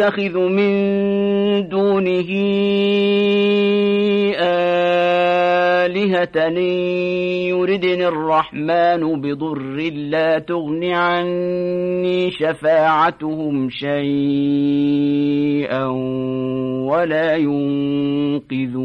أتخذ من دونه آلهة يردن الرحمن بضر لا تغن عني شفاعتهم شيئا ولا ينقذون